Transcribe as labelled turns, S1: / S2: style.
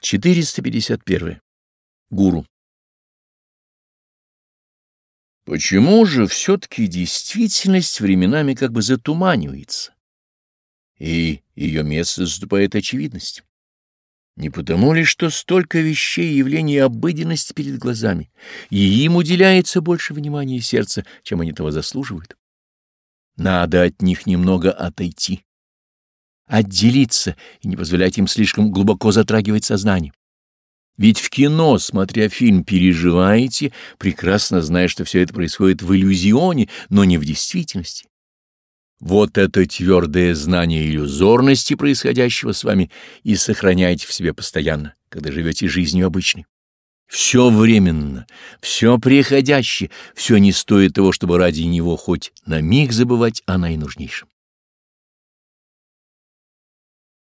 S1: 451. Гуру. Почему же все-таки действительность временами как бы затуманивается, и ее место заступает очевидность? Не потому ли, что столько вещей и явлений обыденности перед глазами, и им уделяется больше внимания сердца, чем они того заслуживают? Надо от них немного отойти отделиться и не позволять им слишком глубоко затрагивать сознание. Ведь в кино, смотря фильм, переживаете, прекрасно зная, что все это происходит в иллюзионе, но не в действительности. Вот это твердое знание иллюзорности происходящего с вами и сохраняете в себе постоянно, когда живете жизнью обычной. Все временно, все приходящее, все не стоит того, чтобы ради него хоть на миг забывать о наинужнейшем.